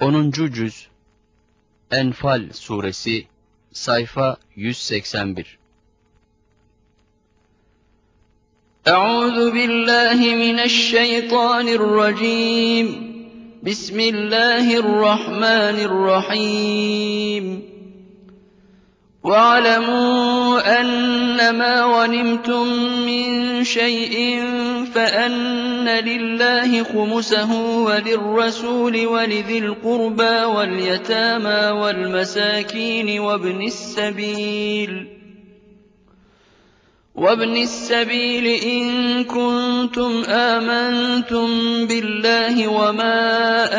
10. Cüz Enfal Suresi Sayfa 181 أعوذ بالله من الشيطان الرجيم بسم الله الرحمن الرحيم واعلموا أنما غنمتم من شيء فأن لله خمسه وللرسول ولذي القربى واليتامى والمساكين وابن السبيل وابن السبيل إن كنتم آمنتم بالله وما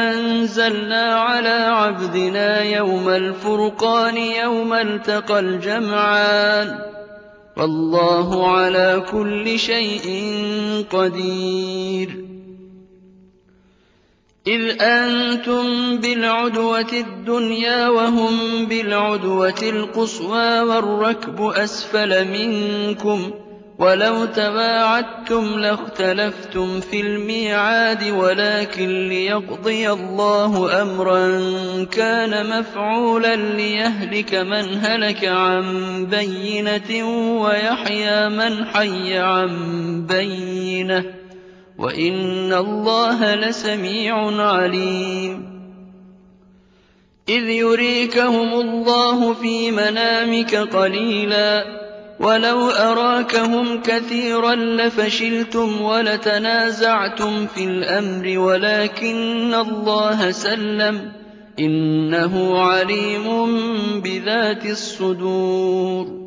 أنزلنا على عبدنا يوم الفرقان يوم التقى الجمعان والله على كل شيء قدير. إذ أنتم بالعدوة الدنيا وهم بالعدوة القصوى والركب أسفل منكم ولو تباعدتم لاختلفتم في الميعاد ولكن ليقضي الله أمرا كان مفعولا ليهلك من هلك عن بينة ويحيى من حي عن بينة. وَإِنَّ اللَّهَ لَسَمِيعٌ عَلِيمٌ. إِذْ يُرِيكَهُمُ اللَّهُ فِي مَنَامِكَ قَلِيلًا. وَلَوْ أَرَاكَهُمْ كَثِيرًا لَّفَشِلْتُمْ وَلَتَنَازَعْتُمْ فِي الْأَمْرِ وَلَٰكِنَّ اللَّهَ سَلَّمَ ۗ. إِنَّهُ عَلِيمٌ بِذَاتِ الصُّدُورِ.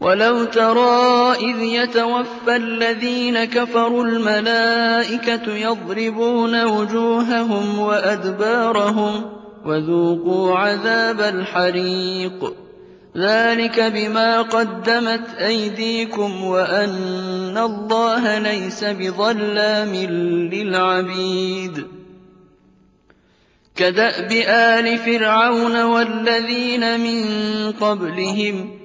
وَلَوْ تَرَىٰ إِذْ يَتَوَفَّى الَّذِينَ كَفَرُوا الْمَلَائِكَةُ يَضْرِبُونَ وُجُوهَهُمْ وَأَدْبَارَهُمْ وَذُوقُوا عَذَابَ الْحَرِيقِ ذَٰلِكَ بِمَا قَدَّمَتْ أَيْدِيكُمْ وَأَنَّ اللَّهَ لَيْسَ بِظَلَّامٍ لِّلْعَبِيدِ كَدَأْبِ آلِ فِرْعَوْنَ وَالَّذِينَ مِن قَبْلِهِمْ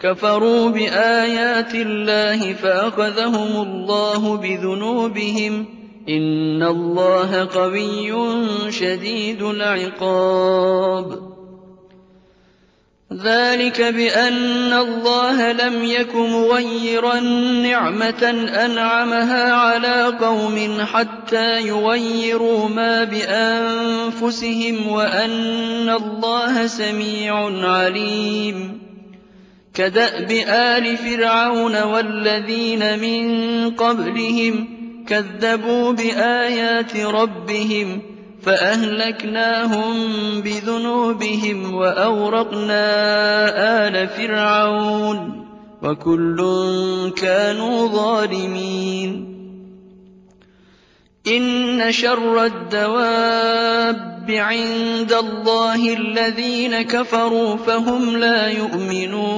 كَفَرُوا بِآيَاتِ اللَّهِ فَأَخَذَهُمُ اللَّهُ بِذُنُوبِهِمْ ۗ إِنَّ اللَّهَ قَوِيٌّ شَدِيدُ الْعِقَابِ. ذَٰلِكَ بِأَنَّ اللَّهَ لَمْ يَكُ مُغَيِّرًا نِّعْمَةً أَنْعَمَهَا عَلَىٰ قَوْمٍ حَتَّىٰ يُغَيِّرُوا مَا بِأَنفُسِهِمْ وَأَنَّ اللَّهَ سَمِيعٌ عَلِيمٌ. كَدَأْبِ آلِ فِرْعَوْنَ وَالَّذِينَ مِن قَبْلِهِمْ كَذَّبُوا بِآيَاتِ رَبِّهِمْ فَأَهْلَكْنَاهُم بِذُنُوبِهِمْ وَأَغْرَقْنَا آلَ فِرْعَوْنَ ۚ وَكُلٌّ كَانُوا ظَالِمِينَ. إِنَّ شَرَّ الدَّوَابِّ عِندَ اللَّهِ الَّذِينَ كَفَرُوا فَهُمْ لَا يُؤْمِنُونَ.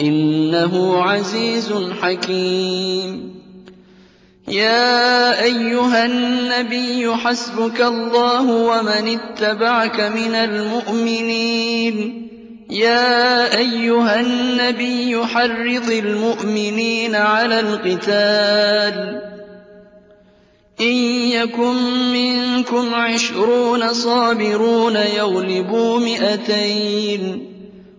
إِنَّهُ عَزِيزٌ حَكِيمٌ. يَا أَيُّهَا النَّبِيُّ حَسْبُكَ اللَّهُ وَمَنِ اتَّبَعَكَ مِنَ الْمُؤْمِنِينَ. يَا أَيُّهَا النَّبِيُّ حَرِّضِ الْمُؤْمِنِينَ عَلَى الْقِتَالِ ۚ. إِن يَكُن مِّنكُمْ عِشْرُونَ صَابِرُونَ يَغْلِبُوا مِائَتَيْنِ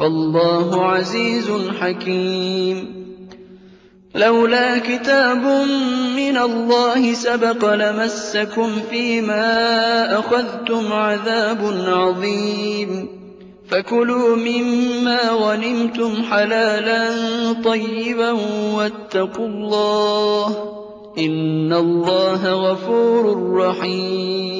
وَاللَّهُ عَزِيزٌ حَكِيمٌ. لَّوْلَا كِتَابٌ مِّنَ اللَّهِ سَبَقَ لَمَسَّكُمْ فِيمَا أَخَذْتُمْ عَذَابٌ عَظِيمٌ. فَكُلُوا مِمَّا غَنِمْتُمْ حَلَالًا طَيِّبًا وَاتَّقُوا اللَّهَ ۚ إِنَّ اللَّهَ غَفُورٌ رَّحِيمٌ.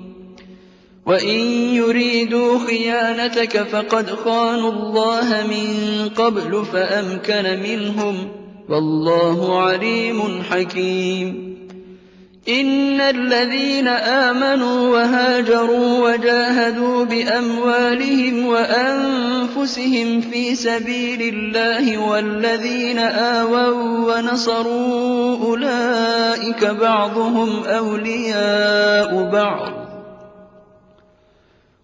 وَإِن يُرِيدُوا خِيَانَتَكَ فَقَدْ خَانُوا اللَّهَ مِن قَبْلُ فَأَمْكَنَ مِنْهُمْ ۗ وَاللَّهُ عَلِيمٌ حَكِيمٌ. إِنَّ الَّذِينَ آمَنُوا وَهَاجَرُوا وَجَاهَدُوا بِأَمْوَالِهِمْ وَأَنفُسِهِمْ فِي سَبِيلِ اللَّهِ وَالَّذِينَ آوَوا وَّنَصَرُوا أُولَٰئِكَ بَعْضُهُمْ أَوْلِيَاءُ بَعْضٍ ۚ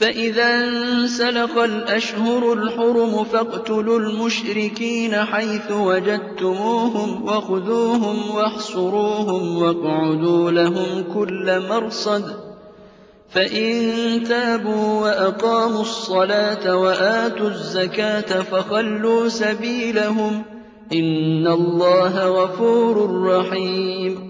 فَإِذَا انسَلَخَ الْأَشْهُرُ الْحُرُمُ فَاقْتُلُوا الْمُشْرِكِينَ حَيْثُ وَجَدتُّمُوهُمْ وَخُذُوهُمْ وَاحْصُرُوهُمْ وَاقْعُدُوا لَهُمْ كُلَّ مَرْصَدٍ ۚ فَإِن تَابُوا وَأَقَامُوا الصَّلَاةَ وَآتُوا الزَّكَاةَ فَخَلُّوا سَبِيلَهُمْ ۚ إِنَّ اللَّهَ غَفُورٌ رَّحِيمٌ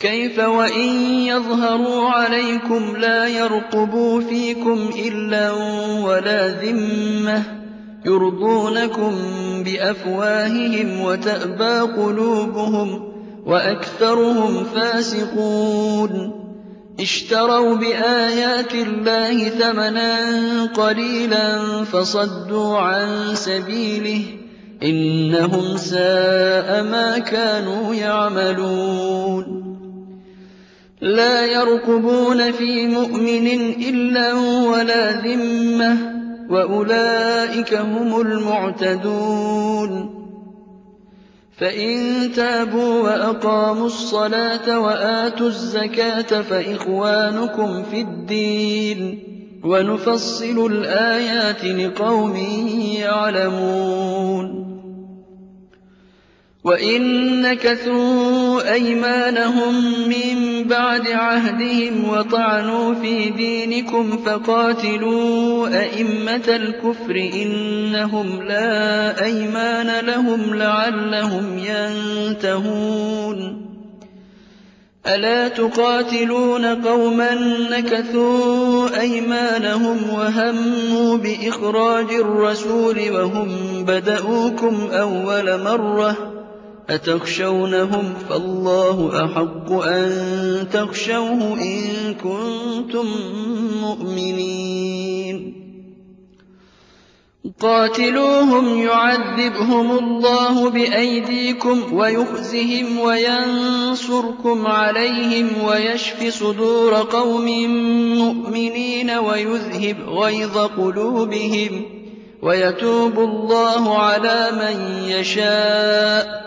كَيْفَ وَإِن يَظْهَرُوا عَلَيْكُمْ لَا يَرْقُبُوا فِيكُمْ إِلًّا وَلَا ذِمَّةً ۚ يُرْضُونَكُم بِأَفْوَاهِهِمْ وَتَأْبَىٰ قُلُوبُهُمْ وَأَكْثَرُهُمْ فَاسِقُونَ اشْتَرَوْا بِآيَاتِ اللَّهِ ثَمَنًا قَلِيلًا فَصَدُّوا عَن سَبِيلِهِ ۚ إِنَّهُمْ سَاءَ مَا كَانُوا يَعْمَلُونَ لَا يَرْقُبُونَ فِي مُؤْمِنٍ إِلًّا وَلَا ذِمَّةً ۚ وَأُولَٰئِكَ هُمُ الْمُعْتَدُونَ. فَإِن تَابُوا وَأَقَامُوا الصَّلَاةَ وَآتُوا الزَّكَاةَ فَإِخْوَانُكُمْ فِي الدِّينِ ۗ وَنُفَصِّلُ الْآيَاتِ لِقَوْمٍ يَعْلَمُونَ. وَإِن نَّكَثُوا أَيْمَانَهُم مِّن بَعْدِ عَهْدِهِمْ وَطَعَنُوا فِي دِينِكُمْ فَقَاتِلُوا أَئِمَّةَ الْكُفْرِ ۙ إِنَّهُمْ لَا أَيْمَانَ لَهُمْ لَعَلَّهُمْ يَنتَهُونَ أَلَا تُقَاتِلُونَ قَوْمًا نَّكَثُوا أَيْمَانَهُمْ وَهَمُّوا بِإِخْرَاجِ الرَّسُولِ وَهُم بَدَءُوكُمْ أَوَّلَ مَرَّةٍ أَتَخْشَوْنَهُمْ ۚ فَاللَّهُ أَحَقُّ أَن تَخْشَوْهُ إِن كُنتُم مُّؤْمِنِينَ. قَاتِلُوهُمْ يُعَذِّبْهُمُ اللَّهُ بِأَيْدِيكُمْ وَيُخْزِهِمْ وَيَنصُرْكُمْ عَلَيْهِمْ وَيَشْفِ صُدُورَ قَوْمٍ مُّؤْمِنِينَ وَيُذْهِبْ غَيْظَ قُلُوبِهِمْ وَيَتُوبُ اللَّهُ عَلَىٰ مَن يَشَاءُ.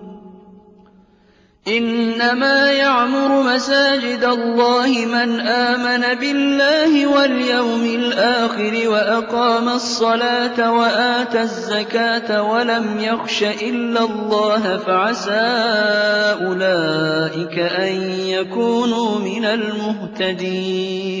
إِنَّمَا يَعْمُرُ مَسَاجِدَ اللَّهِ مَنْ آمَنَ بِاللَّهِ وَالْيَوْمِ الْآخِرِ وَأَقَامَ الصَّلَاةَ وَآتَى الزَّكَاةَ وَلَمْ يَخْشَ إِلَّا اللَّهَ فَعَسَىٰ أُولَٰئِكَ أَن يَكُونُوا مِنَ الْمُهْتَدِينَ.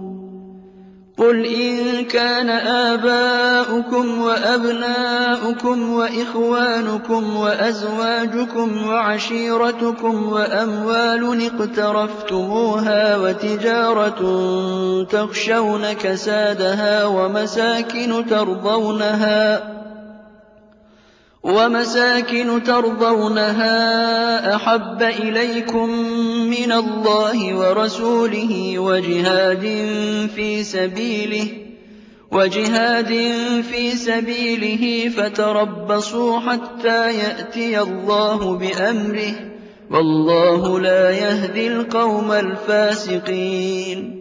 قُلْ إِن كَانَ آبَاؤُكُمْ وَأَبْنَاؤُكُمْ وَإِخْوَانُكُمْ وَأَزْوَاجُكُمْ وَعَشِيرَتُكُمْ وَأَمْوَالٌ اقْتَرَفْتُمُوهَا وَتِجَارَةٌ تَخْشَوْنَ كَسَادَهَا وَمَسَاكِنُ تَرْضَوْنَهَا أَحَبَّ إِلَيْكُم مِّنَ اللَّهِ وَرَسُولِهِ وَجِهَادٍ فِي سَبِيلِهِ فَتَرَبَّصُوا حَتَّىٰ يَأْتِيَ اللَّهُ بِأَمْرِهِ ۗ وَاللَّهُ لَا يَهْدِي الْقَوْمَ الْفَاسِقِينَ.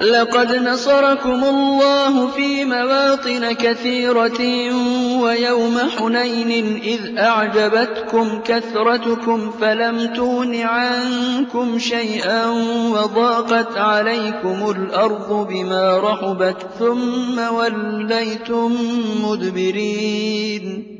لَقَدْ نَصَرَكُمُ اللَّهُ فِي مَوَاطِنَ كَثِيرَةٍ وَيَوْمَ حُنَيْنٍ إِذْ أَعْجَبَتْكُمْ كَثْرَتُكُمْ فَلَمْ تُغْنِ عَنكُمْ شَيْئًا وَضَاقَتْ عَلَيْكُمُ الْأَرْضُ بِمَا رَحُبَتْ ثُمَّ وَلَّيْتُم مُّدْبِرِينَ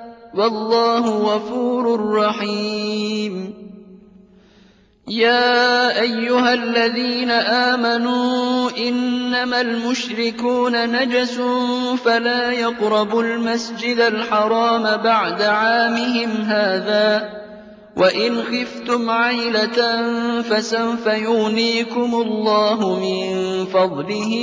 وَاللَّهُ غَفُورٌ رَّحِيمٌ. يَا أَيُّهَا الَّذِينَ آمَنُوا إِنَّمَا الْمُشْرِكُونَ نَجَسٌ فَلَا يَقْرَبُوا الْمَسْجِدَ الْحَرَامَ بَعْدَ عَامِهِمْ هَٰذَا ۚ وَإِنْ خِفْتُمْ عَيْلَةً فَسَوْفَ يُغْنِيكُمُ اللَّهُ مِن فَضْلِهِ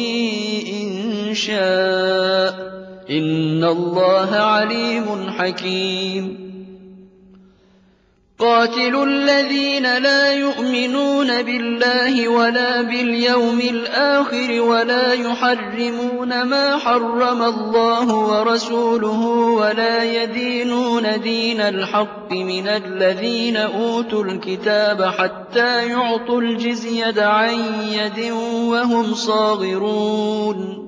إِن شَاءَ ۚ. إِنَّ اللَّهَ عَلِيمٌ حَكِيمٌ. قَاتِلُوا الَّذِينَ لَا يُؤْمِنُونَ بِاللَّهِ وَلَا بِالْيَوْمِ الْآخِرِ وَلَا يُحَرِّمُونَ مَا حَرَّمَ اللَّهُ وَرَسُولُهُ وَلَا يَدِينُونَ دِينَ الْحَقِّ مِنَ الَّذِينَ أُوتُوا الْكِتَابَ حَتَّىٰ يُعْطُوا الْجِزْيَةَ عَن يَدٍ وَهُمْ صَاغِرُونَ.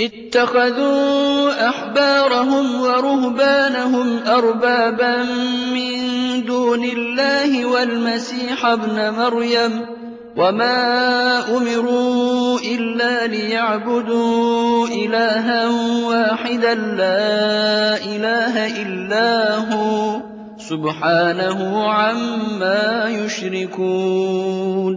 اتَّخَذُوا أَحْبَارَهُمْ وَرُهْبَانَهُمْ أَرْبَابًا مِّن دُونِ اللَّهِ وَالْمَسِيحَ ابْنَ مَرْيَمَ ۚ وَمَا أُمِرُوا إِلَّا لِيَعْبُدُوا إِلَٰهًا وَاحِدًا لَّا إِلَٰهَ إِلَّا هُوَ ۚ سُبْحَانَهُ عَمَّا يُشْرِكُونَ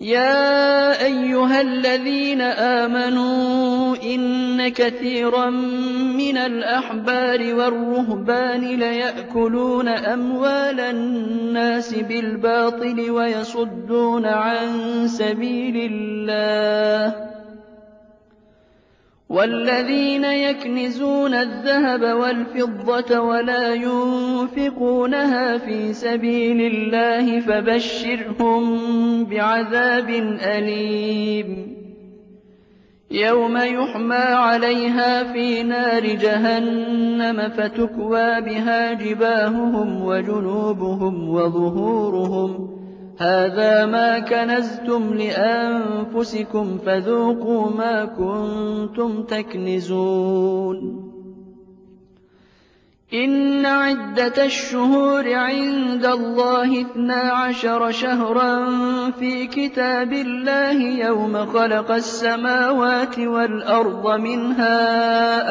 يَا أَيُّهَا الَّذِينَ آمَنُوا إِنَّ كَثِيرًا مِّنَ الْأَحْبَارِ وَالرُّهْبَانِ لَيَأْكُلُونَ أَمْوَالَ النَّاسِ بِالْبَاطِلِ وَيَصُدُّونَ عَن سَبِيلِ اللَّهِ ۗ. وَالَّذِينَ يَكْنِزُونَ الذَّهَبَ وَالْفِضَّةَ وَلَا يُنفِقُونَهَا فِي سَبِيلِ اللَّهِ فَبَشِّرْهُم بِعَذَابٍ أَلِيمٍ. يَوْمَ يُحْمَىٰ عَلَيْهَا فِي نَارِ جَهَنَّمَ فَتُكْوَىٰ بِهَا جِبَاهُهُمْ وَجُنُوبُهُمْ وَظُهُورُهُمْ هَٰذَا مَا كَنَزْتُمْ لِأَنفُسِكُمْ فَذُوقُوا مَا كُنتُمْ تَكْنِزُونَ إِنَّ عِدَّةَ الشُّهُورِ عِندَ اللَّهِ اثْنَا عَشَرَ شَهْرًا فِي كِتَابِ اللَّهِ يَوْمَ خَلَقَ السَّمَاوَاتِ وَالْأَرْضَ مِنْهَا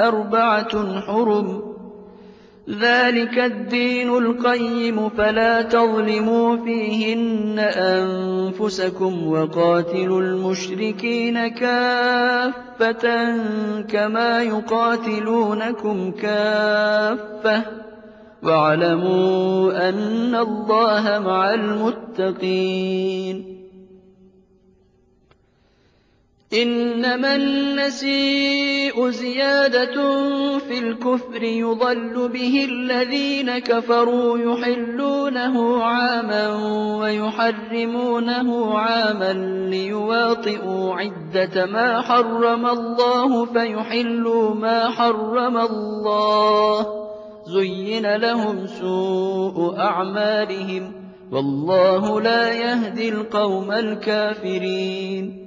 أَرْبَعَةٌ حُرُمٌ ۚ ذَٰلِكَ الدِّينُ الْقَيِّمُ فَلَا تَظْلِمُوا فِيهِنَّ أَنفُسَكُمْ ۚ وَقَاتِلُوا الْمُشْرِكِينَ كَافَّةً كَمَا يُقَاتِلُونَكُمْ كَافَّةً ۚ وَاعْلَمُوا أَنَّ اللَّهَ مَعَ الْمُتَّقِينَ إِنَّمَا النَّسِيءُ زِيَادَةٌ فِي الْكُفْرِ يُضَلُّ بِهِ الَّذِينَ كَفَرُوا يُحِلُّونَهُ عَامًا وَيُحَرِّمُونَهُ عَامًا لِّيُوَاطِئُوا عِدَّةَ مَا حَرَّمَ اللَّهُ فَيُحِلُّوا مَا حَرَّمَ اللَّهُ ۚ. زُيِّنَ لَهُمْ سُوءُ أَعْمَالِهِمْ ۗ. وَاللَّهُ لَا يَهْدِي الْقَوْمَ الْكَافِرِينَ.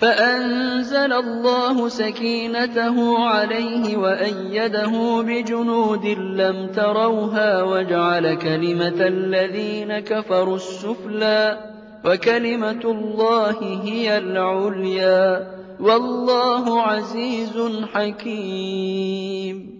فَأَنزَلَ اللَّهُ سَكِينَتَهُ عَلَيْهِ وَأَيَّدَهُ بِجُنُودٍ لَّمْ تَرَوْهَا وَجَعَلَ كَلِمَةَ الَّذِينَ كَفَرُوا السُّفْلَىٰ ۗ وَكَلِمَةُ اللَّهِ هِيَ الْعُلْيَا ۗ وَاللَّهُ عَزِيزٌ حَكِيمٌ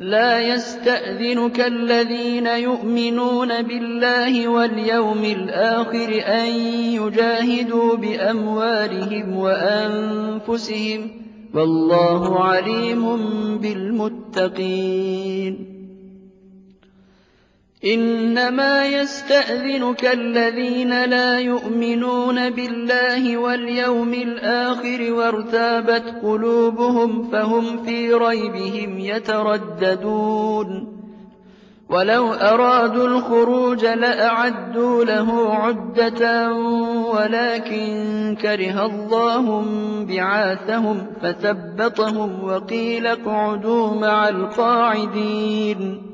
لَا يَسْتَأْذِنُكَ الَّذِينَ يُؤْمِنُونَ بِاللَّهِ وَالْيَوْمِ الْآخِرِ أَن يُجَاهِدُوا بِأَمْوَالِهِمْ وَأَنفُسِهِمْ ۗ وَاللَّهُ عَلِيمٌ بِالْمُتَّقِينَ إِنَّمَا يَسْتَأْذِنُكَ الَّذِينَ لَا يُؤْمِنُونَ بِاللَّهِ وَالْيَوْمِ الْآخِرِ وَارْتَابَتْ قُلُوبُهُمْ فَهُمْ فِي رَيْبِهِمْ يَتَرَدَّدُونَ. وَلَوْ أَرَادُوا الْخُرُوجَ لَأَعَدُّوا لَهُ عُدَّةً وَلَٰكِن كَرِهَ اللَّهُ انبِعَاثَهُمْ فَثَبَّطَهُمْ وَقِيلَ اقْعُدُوا مَعَ الْقَاعِدِينَ.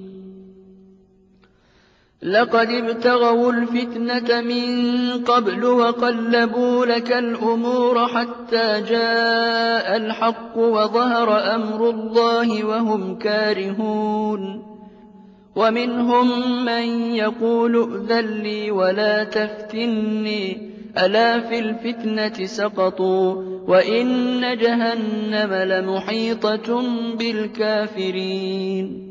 لَقَدِ ابْتَغَوُا الْفِتْنَةَ مِن قَبْلُ وَقَلَّبُوا لَكَ الْأُمُورَ حَتَّىٰ جَاءَ الْحَقُّ وَظَهَرَ أَمْرُ اللَّهِ وَهُمْ كَارِهُونَ. وَمِنْهُم مَّن يَقُولُ ائْذَن لِّي وَلَا تَفْتِنِّي ۚ. أَلَا فِي الْفِتْنَةِ سَقَطُوا وَإِنَّ جَهَنَّمَ لَمُحِيطَةٌ بِالْكَافِرِينَ.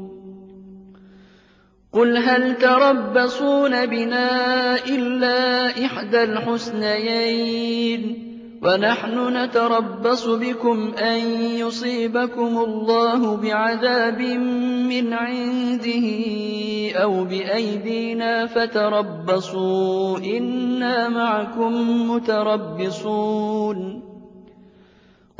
قُلْ هَلْ تَرَبَّصُونَ بِنَا إِلَّا إِحْدَى الْحُسْنَيَيْنِ ۖ وَنَحْنُ نَتَرَبَّصُ بِكُمْ أَن يُصِيبَكُمُ اللَّهُ بِعَذَابٍ مِّنْ عِندِهِ أَوْ بِأَيْدِينَا فَتَرَبَّصُوا إِنَّا مَعَكُم مُّتَرَبِّصُونَ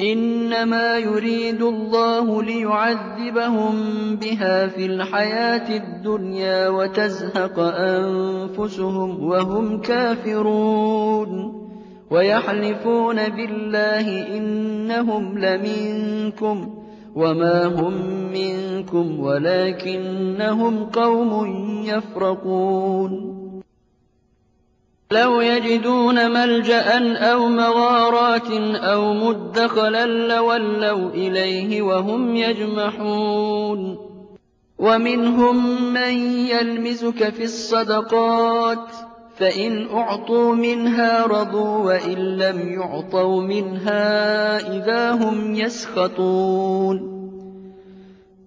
إِنَّمَا يُرِيدُ اللَّهُ لِيُعَذِّبَهُم بِهَا فِي الْحَيَاةِ الدُّنْيَا وَتَزْهَقَ أَنفُسُهُمْ وَهُمْ كَافِرُونَ وَيَحْلِفُونَ بِاللَّهِ إِنَّهُمْ لَمِنكُمْ وَمَا هُم مِّنكُمْ وَلَٰكِنَّهُمْ قَوْمٌ يَفْرَقُونَ لَوْ يَجِدُونَ مَلْجَأً أَوْ مَغَارَاتٍ أَوْ مُدَّخَلًا لَّوَلَّوْا إِلَيْهِ وَهُمْ يَجْمَحُونَ. وَمِنْهُم مَّن يَلْمِزُكَ فِي الصَّدَقَاتِ فَإِنْ أُعْطُوا مِنْهَا رَضُوا وَإِن لَّمْ يُعْطَوْا مِنْهَا إِذَا هُمْ يَسْخَطُونَ.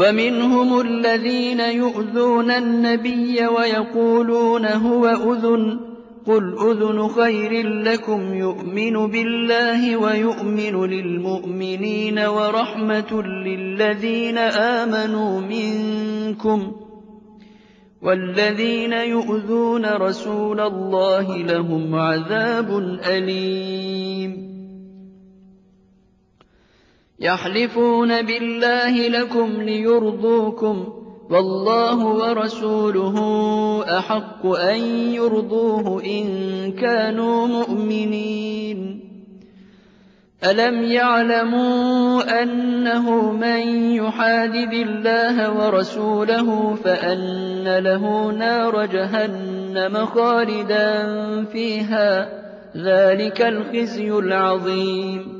وَمِنْهُمُ الَّذِينَ يُؤْذُونَ النَّبِيَّ وَيَقُولُونَ هُوَ أُذُنٌ ۚ قُلْ أُذُنُ خَيْرٍ لَّكُمْ يُؤْمِنُ بِاللَّهِ وَيُؤْمِنُ لِلْمُؤْمِنِينَ وَرَحْمَةٌ لِّلَّذِينَ آمَنُوا مِنكُمْ ۚ وَالَّذِينَ يُؤْذُونَ رَسُولَ اللَّهِ لَهُمْ عَذَابٌ أَلِيمٌ يَحْلِفُونَ بِاللَّهِ لَكُمْ لِيُرْضُوكُمْ ۗ وَاللَّهُ وَرَسُولُهُ أَحَقُّ أَن يُرْضُوهُ إِن كَانُوا مُؤْمِنِينَ. أَلَمْ يَعْلَمُوا أَنَّهُ مَن يُحَادِدِ اللَّهَ وَرَسُولَهُ فَأَنَّ لَهُ نَارَ جَهَنَّمَ خَالِدًا فِيهَا ۚ ذَٰلِكَ الْخِزْيُ الْعَظِيمُ.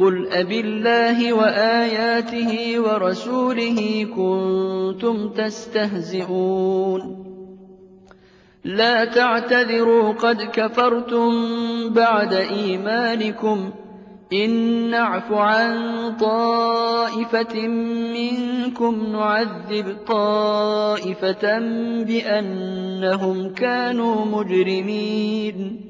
قُلْ أَبِاللَّهِ وَآيَاتِهِ وَرَسُولِهِ كُنتُمْ تَسْتَهْزِئُونَ لَا تَعْتَذِرُوا قَدْ كَفَرْتُم بَعْدَ إِيمَانِكُمْ ۚ إِن نَّعْفُ عَن طَائِفَةٍ مِّنكُمْ نُعَذِّبْ طَائِفَةً بِأَنَّهُمْ كَانُوا مُجْرِمِينَ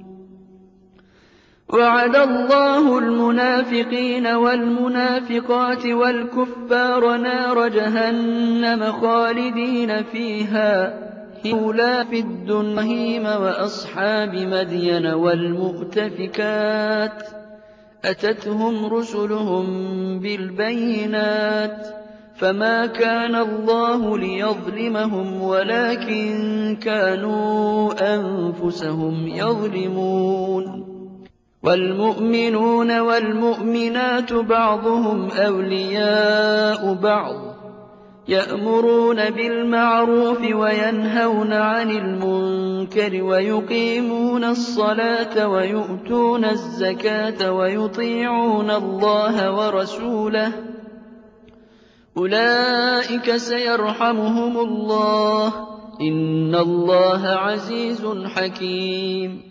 وَعَدَ اللَّهُ الْمُنَافِقِينَ وَالْمُنَافِقَاتِ وَالْكُفَّارَ نَارَ جَهَنَّمَ خَالِدِينَ فِيهَا ۚ. أُولَٰئِكَ فِي الدُّنْيَا وَأَصْحَابِ مَدْيَنَ وَالْمُؤْتَفِكَاتِ أَتَتْهُمْ رُسُلُهُم بِالْبَيِّنَاتِ. فَمَا كَانَ اللَّهُ لِيَظْلِمَهُمْ وَلَٰكِن كَانُوا أَنفُسَهُمْ يَظْلِمُونَ. وَالْمُؤْمِنُونَ وَالْمُؤْمِنَاتُ بَعْضُهُمْ أَوْلِيَاءُ بَعْضٍ يَأْمُرُونَ بِالْمَعْرُوفِ وَيَنْهَوْنَ عَنِ الْمُنكَرِ وَيُقِيمُونَ الصَّلَاةَ وَيُؤْتُونَ الزَّكَاةَ وَيُطِيعُونَ اللَّهَ وَرَسُولَهُ ۚ أُولَٰئِكَ سَيَرْحَمُهُمُ اللَّهُ ۗ إِنَّ اللَّهَ عَزِيزٌ حَكِيمٌ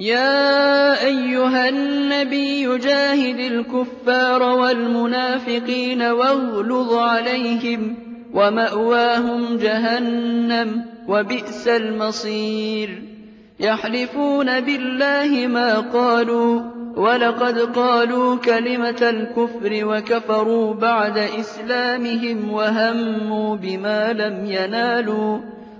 يَا أَيُّهَا النَّبِيُّ جَاهِدِ الْكُفَّارَ وَالْمُنَافِقِينَ وَاغْلُظْ عَلَيْهِمْ ۚ وَمَأْوَاهُمْ جَهَنَّمُ ۖ وَبِئْسَ الْمَصِيرُ. يَحْلِفُونَ بِاللَّهِ مَا قَالُوا وَلَقَدْ قَالُوا كَلِمَةَ الْكُفْرِ وَكَفَرُوا بَعْدَ إِسْلَامِهِمْ وَهَمُّوا بِمَا لَمْ يَنَالُوا.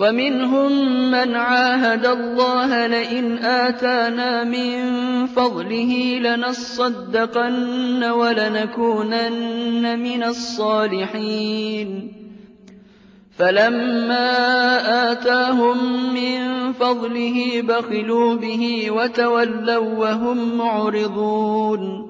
وَمِنْهُم مَّنْ عَاهَدَ اللَّهَ لَئِنْ آتَانَا مِن فَضْلِهِ لَنَصَّدَّقَنَّ وَلَنَكُونَنَّ مِنَ الصَّالِحِينَ. فَلَمَّا آتَاهُم مِّن فَضْلِهِ بَخِلُوا بِهِ وَتَوَلَّوا وَّهُم مُّعْرِضُونَ.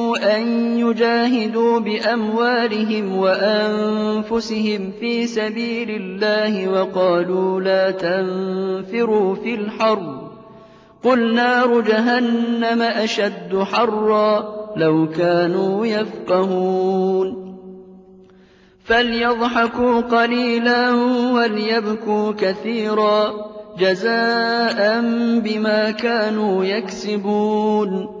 أَن يُجَاهِدُوا بِأَمْوَالِهِمْ وَأَنفُسِهِمْ فِي سَبِيلِ اللَّهِ وَقَالُوا لَا تَنفِرُوا فِي الْحَرِّ ۗ. قُلْ نَارُ جَهَنَّمَ أَشَدُّ حَرًّا ۚ لَّوْ كَانُوا يَفْقَهُونَ. فَلْيَضْحَكُوا قَلِيلًا وَلْيَبْكُوا كَثِيرًا جَزَاءً بِمَا كَانُوا يَكْسِبُونَ.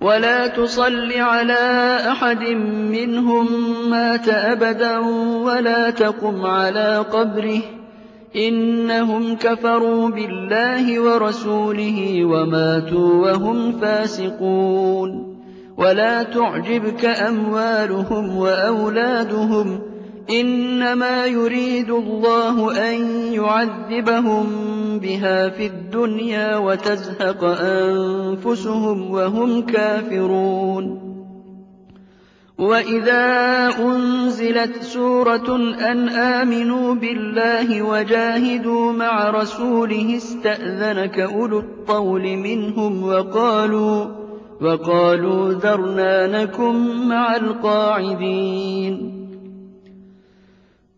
وَلَا تُصَلِّ عَلَىٰ أَحَدٍ مِّنْهُم مَّاتَ أَبَدًا وَلَا تَقُمْ عَلَىٰ قَبْرِهِ ۖ. إِنَّهُمْ كَفَرُوا بِاللَّهِ وَرَسُولِهِ وَمَاتُوا وَهُمْ فَاسِقُونَ. وَلَا تُعْجِبْكَ أَمْوَالُهُمْ وَأَوْلَادُهُمْ ۚ. إِنَّمَا يُرِيدُ اللَّهُ أَن يُعَذِّبَهُم بِهَا فِي الدُّنْيَا وَتَزْهَقَ أَنفُسُهُمْ وَهُمْ كَافِرُونَ. وَإِذَا أُنزِلَتْ سُورَةٌ أَنْ آمِنُوا بِاللَّهِ وَجَاهِدُوا مَعَ رَسُولِهِ اسْتَأْذَنَكَ أُولُو الطَّوْلِ مِنْهُمْ وَقَالُوا ذَرْنَا نَكُن مَّعَ الْقَاعِدِينَ.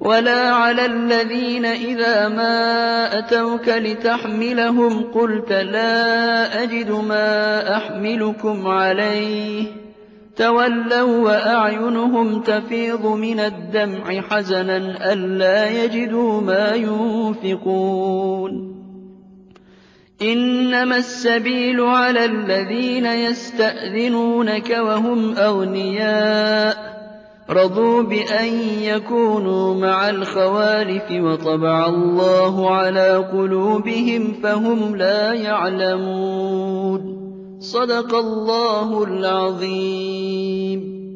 وَلَا عَلَى الَّذِينَ إِذَا مَا أَتَوْكَ لِتَحْمِلَهُمْ قُلْتَ لَا أَجِدُ مَا أَحْمِلُكُمْ عَلَيْهِ تَوَلَّوا وَّأَعْيُنُهُمْ تَفِيضُ مِنَ الدَّمْعِ حَزَنًا أَلَّا يَجِدُوا مَا يُنفِقُونَ إِنَّمَا السَّبِيلُ عَلَى الَّذِينَ يَسْتَأْذِنُونَكَ وَهُمْ أَغْنِيَاءُ رَضُوا بِأَن يَكُونُوا مَعَ الْخَوَالِفِ وَطَبَعَ اللَّهُ عَلَىٰ قُلُوبِهِمْ فَهُمْ لَا يَعْلَمُونَ. صَدَقَ اللَّهُ الْعَظِيمُ.